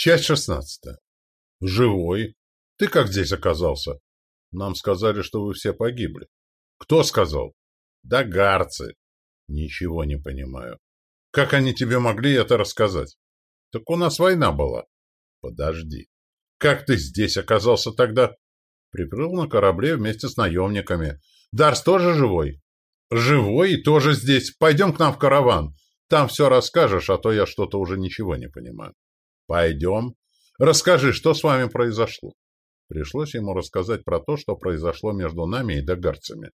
Часть шестнадцатая. Живой? Ты как здесь оказался? Нам сказали, что вы все погибли. Кто сказал? Да гарцы. Ничего не понимаю. Как они тебе могли это рассказать? Так у нас война была. Подожди. Как ты здесь оказался тогда? Приплыл на корабле вместе с наемниками. Дарс тоже живой? Живой и тоже здесь. Пойдем к нам в караван. Там все расскажешь, а то я что-то уже ничего не понимаю. Пойдем. Расскажи, что с вами произошло. Пришлось ему рассказать про то, что произошло между нами и догарцами.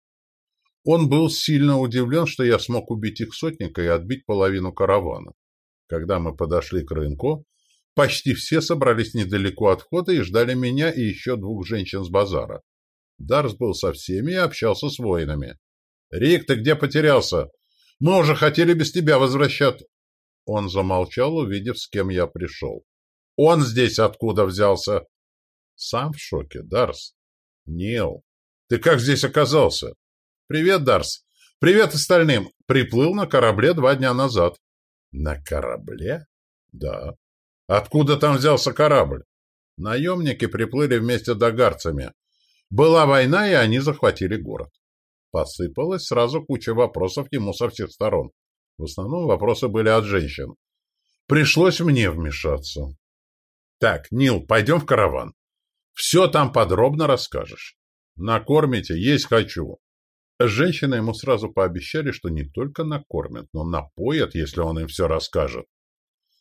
Он был сильно удивлен, что я смог убить их сотника и отбить половину каравана. Когда мы подошли к рынку, почти все собрались недалеко от входа и ждали меня и еще двух женщин с базара. Дарс был со всеми и общался с воинами. «Рик, ты где потерялся? Мы уже хотели без тебя возвращаться». Он замолчал, увидев, с кем я пришел. «Он здесь откуда взялся?» «Сам в шоке, Дарс». «Нил, ты как здесь оказался?» «Привет, Дарс. Привет остальным. Приплыл на корабле два дня назад». «На корабле?» «Да». «Откуда там взялся корабль?» Наемники приплыли вместе с догарцами. Была война, и они захватили город. Посыпалась сразу куча вопросов ему со всех сторон. В основном вопросы были от женщин. Пришлось мне вмешаться. Так, Нил, пойдем в караван. Все там подробно расскажешь. Накормите, есть хочу. Женщины ему сразу пообещали, что не только накормят, но напоят, если он им все расскажет.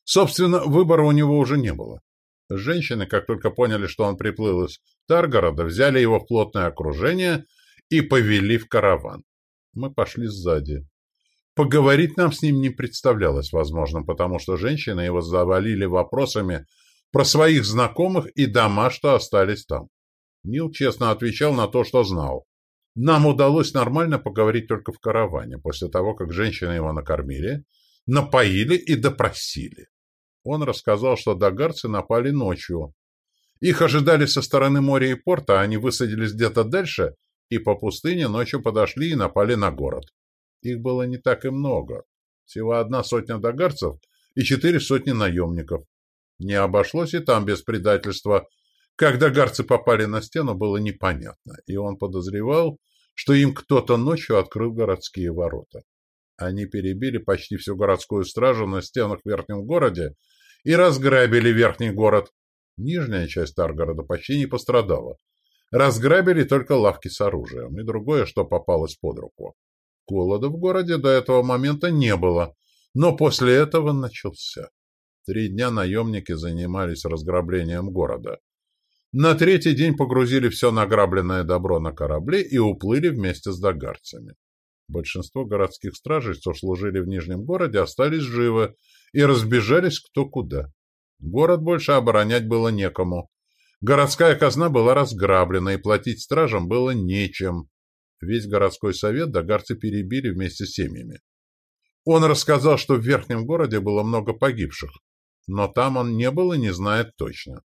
Собственно, выбора у него уже не было. Женщины, как только поняли, что он приплыл из Таргорода, взяли его в плотное окружение и повели в караван. Мы пошли сзади. Поговорить нам с ним не представлялось возможным, потому что женщины его завалили вопросами про своих знакомых и дома, что остались там. Нил честно отвечал на то, что знал. Нам удалось нормально поговорить только в караване, после того, как женщины его накормили, напоили и допросили. Он рассказал, что догарцы напали ночью. Их ожидали со стороны моря и порта, они высадились где-то дальше и по пустыне ночью подошли и напали на город. Их было не так и много. Всего одна сотня догарцев и четыре сотни наемников. Не обошлось и там без предательства. Когда гарцы попали на стену, было непонятно, и он подозревал, что им кто-то ночью открыл городские ворота. Они перебили почти всю городскую стражу на стенах в верхнем городе и разграбили верхний город. Нижняя часть Таргорода почти не пострадала. Разграбили только лавки с оружием и другое, что попалось под руку. Голода в городе до этого момента не было, но после этого начался. Три дня наемники занимались разграблением города. На третий день погрузили все награбленное добро на корабли и уплыли вместе с догарцами. Большинство городских стражей, что служили в Нижнем городе, остались живы и разбежались кто куда. Город больше оборонять было некому. Городская казна была разграблена, и платить стражам было нечем. Весь городской совет догарцы перебили вместе с семьями. Он рассказал, что в верхнем городе было много погибших, но там он не был и не знает точно.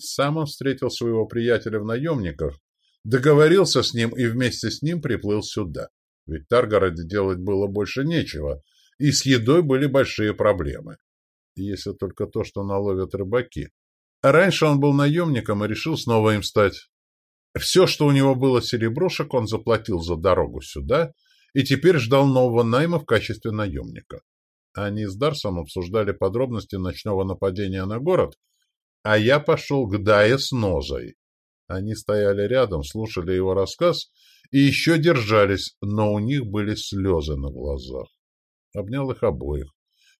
Сам он встретил своего приятеля в наемниках, договорился с ним и вместе с ним приплыл сюда. Ведь в Таргороде делать было больше нечего, и с едой были большие проблемы. Если только то, что наловят рыбаки. Раньше он был наемником и решил снова им стать. Все, что у него было сереброшек, он заплатил за дорогу сюда и теперь ждал нового найма в качестве наемника. Они с Дарсом обсуждали подробности ночного нападения на город, а я пошел к Дае с Нозой. Они стояли рядом, слушали его рассказ и еще держались, но у них были слезы на глазах. Обнял их обоих.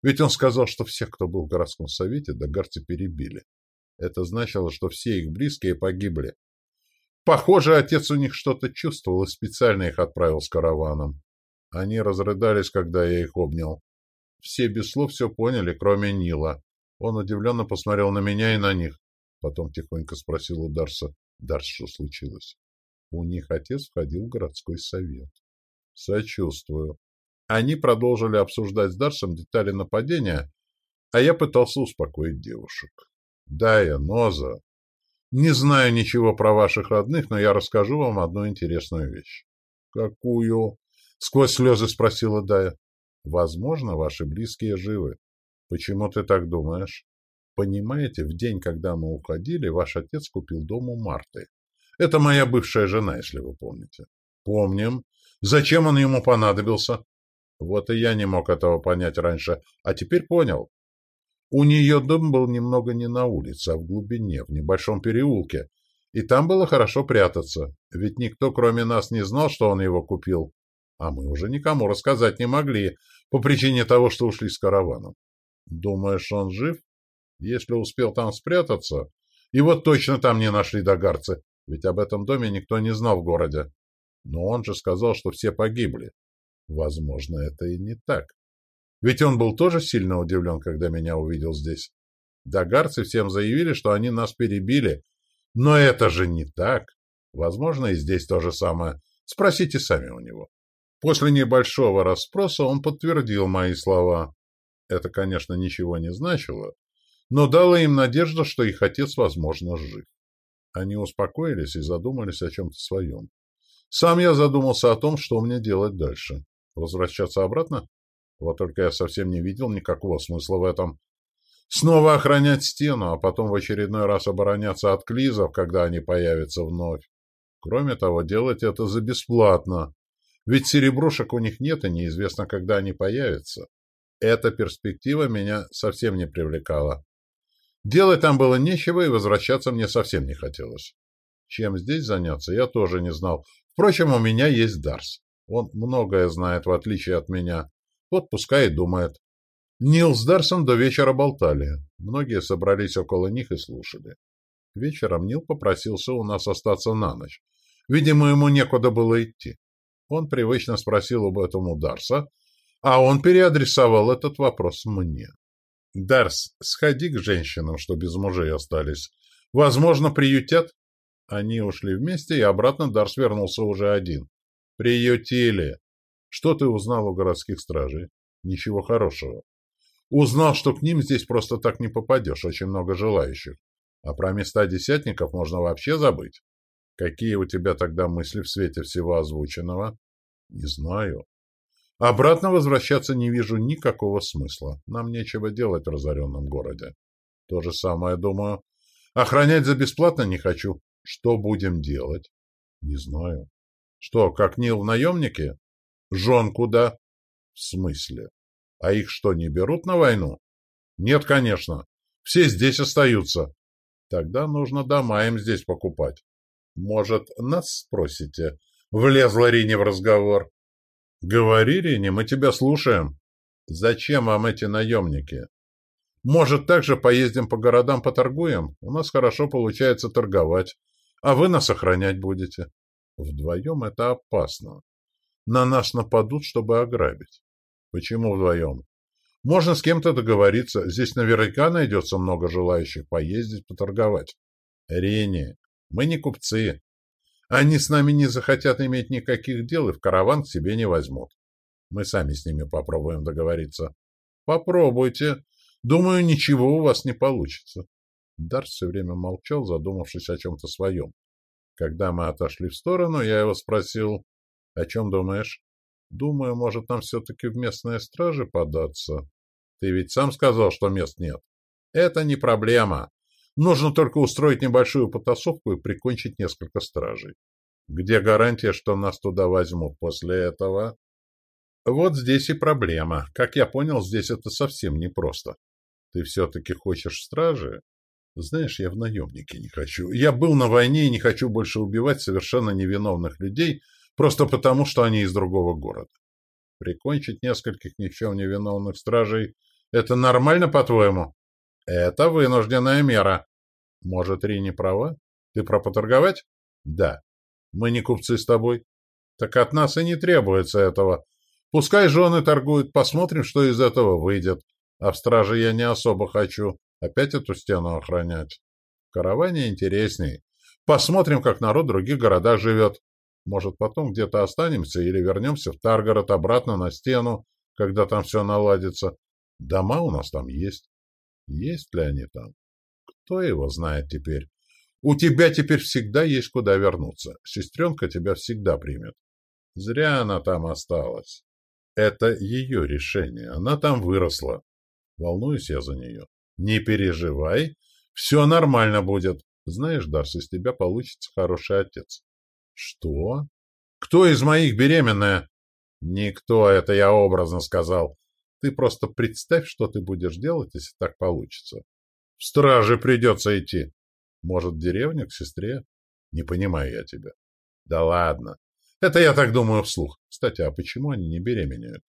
Ведь он сказал, что всех, кто был в городском совете, догарцы перебили. Это значило, что все их близкие погибли. Похоже, отец у них что-то чувствовал и специально их отправил с караваном. Они разрыдались, когда я их обнял. Все без слов все поняли, кроме Нила. Он удивленно посмотрел на меня и на них. Потом тихонько спросил у Дарса. Дарс, что случилось? У них отец входил в городской совет. Сочувствую. Они продолжили обсуждать с Дарсом детали нападения, а я пытался успокоить девушек. Дая, Ноза, не знаю ничего про ваших родных, но я расскажу вам одну интересную вещь. Какую? Сквозь слезы спросила Дая. Возможно, ваши близкие живы. Почему ты так думаешь? Понимаете, в день, когда мы уходили, ваш отец купил дом у Марты. Это моя бывшая жена, если вы помните. Помним. Зачем он ему понадобился? Вот и я не мог этого понять раньше, а теперь понял. У нее дом был немного не на улице, а в глубине, в небольшом переулке, и там было хорошо прятаться, ведь никто, кроме нас, не знал, что он его купил. А мы уже никому рассказать не могли, по причине того, что ушли с караваном. Думаешь, он жив? Если успел там спрятаться, его точно там не нашли догарцы, ведь об этом доме никто не знал в городе. Но он же сказал, что все погибли. Возможно, это и не так. Ведь он был тоже сильно удивлен, когда меня увидел здесь. Догарцы всем заявили, что они нас перебили. Но это же не так. Возможно, и здесь то же самое. Спросите сами у него. После небольшого расспроса он подтвердил мои слова. Это, конечно, ничего не значило, но дало им надежду, что их отец, возможно, жив. Они успокоились и задумались о чем-то своем. Сам я задумался о том, что мне делать дальше. Возвращаться обратно? Вот только я совсем не видел никакого смысла в этом. Снова охранять стену, а потом в очередной раз обороняться от клизов, когда они появятся вновь. Кроме того, делать это за бесплатно. Ведь серебрушек у них нет, и неизвестно, когда они появятся. Эта перспектива меня совсем не привлекала. Делать там было нечего, и возвращаться мне совсем не хотелось. Чем здесь заняться, я тоже не знал. Впрочем, у меня есть Дарс. Он многое знает, в отличие от меня. Вот пускай и думает. Нил с Дарсом до вечера болтали. Многие собрались около них и слушали. Вечером Нил попросился у нас остаться на ночь. Видимо, ему некуда было идти. Он привычно спросил об этом у Дарса, а он переадресовал этот вопрос мне. «Дарс, сходи к женщинам, что без мужей остались. Возможно, приютят?» Они ушли вместе, и обратно Дарс вернулся уже один. «Приютили. Что ты узнал у городских стражей? Ничего хорошего. Узнал, что к ним здесь просто так не попадешь, очень много желающих. А про места десятников можно вообще забыть. Какие у тебя тогда мысли в свете всего озвученного? Не знаю. Обратно возвращаться не вижу никакого смысла. Нам нечего делать в разоренном городе. То же самое, думаю. Охранять за бесплатно не хочу. Что будем делать? Не знаю. Что, как Нил в наемнике? Жен куда? В смысле? А их что, не берут на войну? Нет, конечно. Все здесь остаются. Тогда нужно дома им здесь покупать. Может, нас спросите? Влезла Рине в разговор. Говори, Рине, мы тебя слушаем. Зачем вам эти наемники? Может, также поездим по городам поторгуем? У нас хорошо получается торговать. А вы нас охранять будете. Вдвоем это опасно. На нас нападут, чтобы ограбить. Почему вдвоем? Можно с кем-то договориться. Здесь наверняка найдется много желающих поездить, поторговать. Рене, мы не купцы. Они с нами не захотят иметь никаких дел и в караван к себе не возьмут. Мы сами с ними попробуем договориться. Попробуйте. Думаю, ничего у вас не получится. Дарс все время молчал, задумавшись о чем-то своем. Когда мы отошли в сторону, я его спросил, о чем думаешь? Думаю, может, нам все-таки в местные стражи податься? Ты ведь сам сказал, что мест нет. Это не проблема. Нужно только устроить небольшую потасовку и прикончить несколько стражей. Где гарантия, что нас туда возьмут после этого? Вот здесь и проблема. Как я понял, здесь это совсем непросто. Ты все-таки хочешь стражи? Знаешь, я в наемнике не хочу. Я был на войне и не хочу больше убивать совершенно невиновных людей, просто потому, что они из другого города. Прикончить нескольких ни в чем невиновных стражей — это нормально, по-твоему? Это вынужденная мера. Может, Ри не права? Ты про поторговать? Да. Мы не купцы с тобой. Так от нас и не требуется этого. Пускай жены торгуют, посмотрим, что из этого выйдет. А в страже я не особо хочу. Опять эту стену охранять. В караване интересней. Посмотрим, как народ в других городах живет. Может, потом где-то останемся или вернемся в Таргород обратно на стену, когда там все наладится. Дома у нас там есть. Есть ли они там? Кто его знает теперь? У тебя теперь всегда есть куда вернуться. Сестренка тебя всегда примет. Зря она там осталась. Это ее решение. Она там выросла. Волнуюсь я за нее. Не переживай, все нормально будет. Знаешь, Дарс, из тебя получится хороший отец. Что? Кто из моих беременная? Никто, это я образно сказал. Ты просто представь, что ты будешь делать, если так получится. В страже придется идти. Может, в деревню к сестре? Не понимаю я тебя. Да ладно. Это я так думаю вслух. Кстати, а почему они не беременеют?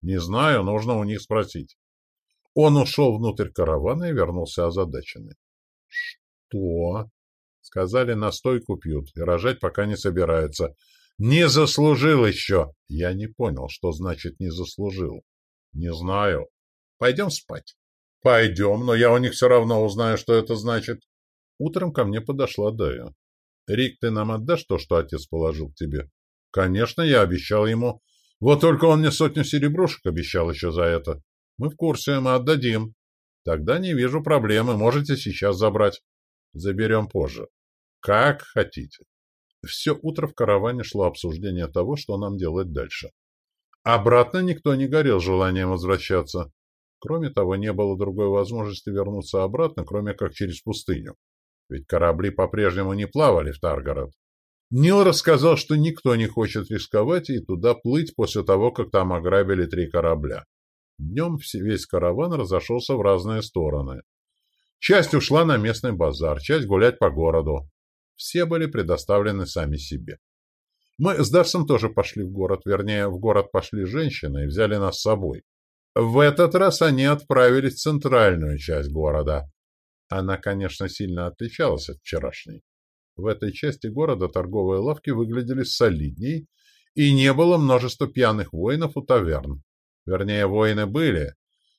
Не знаю, нужно у них спросить. Он ушел внутрь каравана и вернулся озадаченный. Что? Сказали, настойку пьют и рожать пока не собираются. Не заслужил еще. Я не понял, что значит не заслужил. Не знаю. Пойдем спать. Пойдем, но я у них все равно узнаю, что это значит. Утром ко мне подошла Дая. Рик, ты нам отдашь то, что отец положил к тебе? Конечно, я обещал ему. Вот только он мне сотню серебрушек обещал еще за это. Мы в курсе, мы отдадим. Тогда не вижу проблемы, можете сейчас забрать. Заберем позже. Как хотите. Все утро в караване шло обсуждение того, что нам делать дальше. Обратно никто не горел желанием возвращаться. Кроме того, не было другой возможности вернуться обратно, кроме как через пустыню. Ведь корабли по-прежнему не плавали в Таргород. Нил рассказал, что никто не хочет рисковать и туда плыть после того, как там ограбили три корабля. Днем весь караван разошелся в разные стороны. Часть ушла на местный базар, часть гулять по городу. Все были предоставлены сами себе. Мы с Дарсом тоже пошли в город, вернее, в город пошли женщины и взяли нас с собой. В этот раз они отправились в центральную часть города. Она, конечно, сильно отличалась от вчерашней. В этой части города торговые лавки выглядели солидней, и не было множества пьяных воинов у таверн. Вернее, воины были,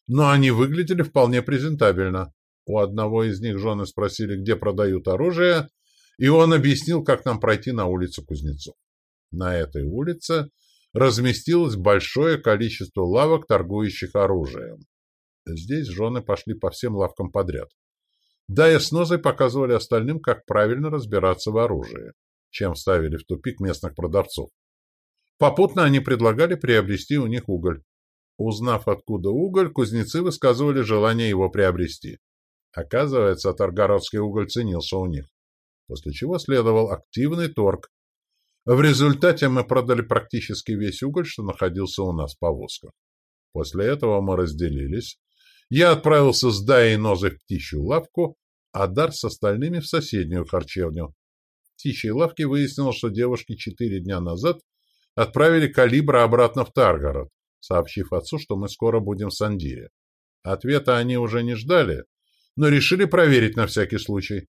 но они выглядели вполне презентабельно. У одного из них жены спросили, где продают оружие, и он объяснил, как нам пройти на улицу Кузнецов. На этой улице разместилось большое количество лавок, торгующих оружием. Здесь жены пошли по всем лавкам подряд. Да и с Нозой показывали остальным, как правильно разбираться в оружии, чем ставили в тупик местных продавцов. Попутно они предлагали приобрести у них уголь. Узнав, откуда уголь, кузнецы высказывали желание его приобрести. Оказывается, Таргородский уголь ценился у них, после чего следовал активный торг, в результате мы продали практически весь уголь, что находился у нас в повозках. После этого мы разделились. Я отправился с Даей Нозой в птичью лавку, а Дар с остальными в соседнюю харчевню. В птичьей лавке выяснилось, что девушки четыре дня назад отправили калибра обратно в Таргород, сообщив отцу, что мы скоро будем в Сандире. Ответа они уже не ждали, но решили проверить на всякий случай.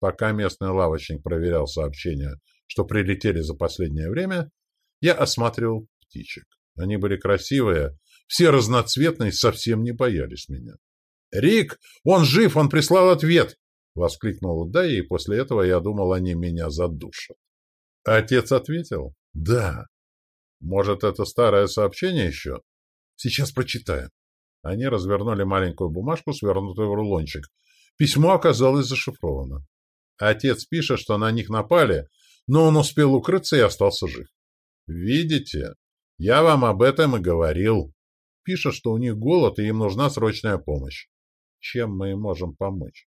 Пока местный лавочник проверял сообщения что прилетели за последнее время, я осматривал птичек. Они были красивые, все разноцветные, совсем не боялись меня. «Рик! Он жив! Он прислал ответ!» — воскликнула Дая, и после этого я думал, они меня задушат. Отец ответил? «Да». «Может, это старое сообщение еще?» «Сейчас прочитаю». Они развернули маленькую бумажку, свернутую в рулончик. Письмо оказалось зашифровано. Отец пишет, что на них напали, но он успел укрыться и остался жив. Видите, я вам об этом и говорил. Пишет, что у них голод и им нужна срочная помощь. Чем мы им можем помочь?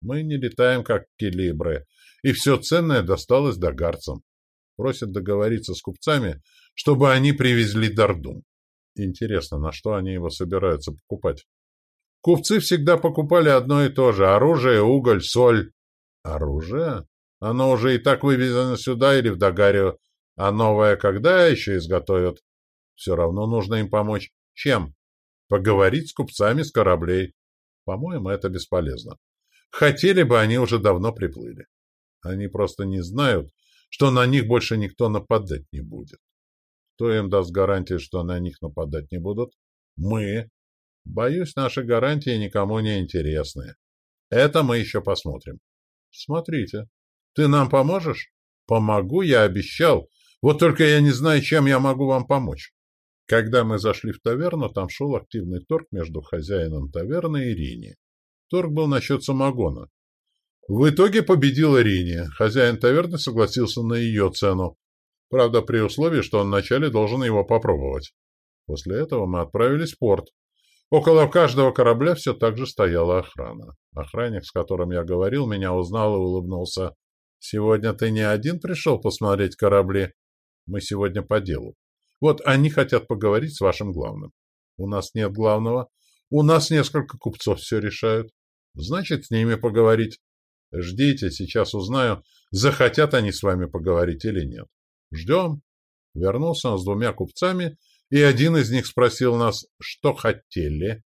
Мы не летаем, как келибры, и все ценное досталось догарцам. Просят договориться с купцами, чтобы они привезли Дардун. Интересно, на что они его собираются покупать? Купцы всегда покупали одно и то же — оружие, уголь, соль. Оружие? Оно уже и так вывезено сюда или в Дагарию, а новое когда еще изготовят? Все равно нужно им помочь. Чем? Поговорить с купцами с кораблей. По-моему, это бесполезно. Хотели бы, они уже давно приплыли. Они просто не знают, что на них больше никто нападать не будет. Кто им даст гарантии, что на них нападать не будут? Мы. Боюсь, наши гарантии никому не интересны. Это мы еще посмотрим. Смотрите. Ты нам поможешь? Помогу, я обещал. Вот только я не знаю, чем я могу вам помочь. Когда мы зашли в таверну, там шел активный торг между хозяином таверны и Рини. Торг был насчет самогона. В итоге победила Рини. Хозяин таверны согласился на ее цену. Правда, при условии, что он вначале должен его попробовать. После этого мы отправились в порт. Около каждого корабля все так же стояла охрана. Охранник, с которым я говорил, меня узнал и улыбнулся. «Сегодня ты не один пришел посмотреть корабли? Мы сегодня по делу. Вот они хотят поговорить с вашим главным. У нас нет главного. У нас несколько купцов все решают. Значит, с ними поговорить. Ждите, сейчас узнаю, захотят они с вами поговорить или нет. Ждем. Вернулся он с двумя купцами, и один из них спросил нас, что хотели.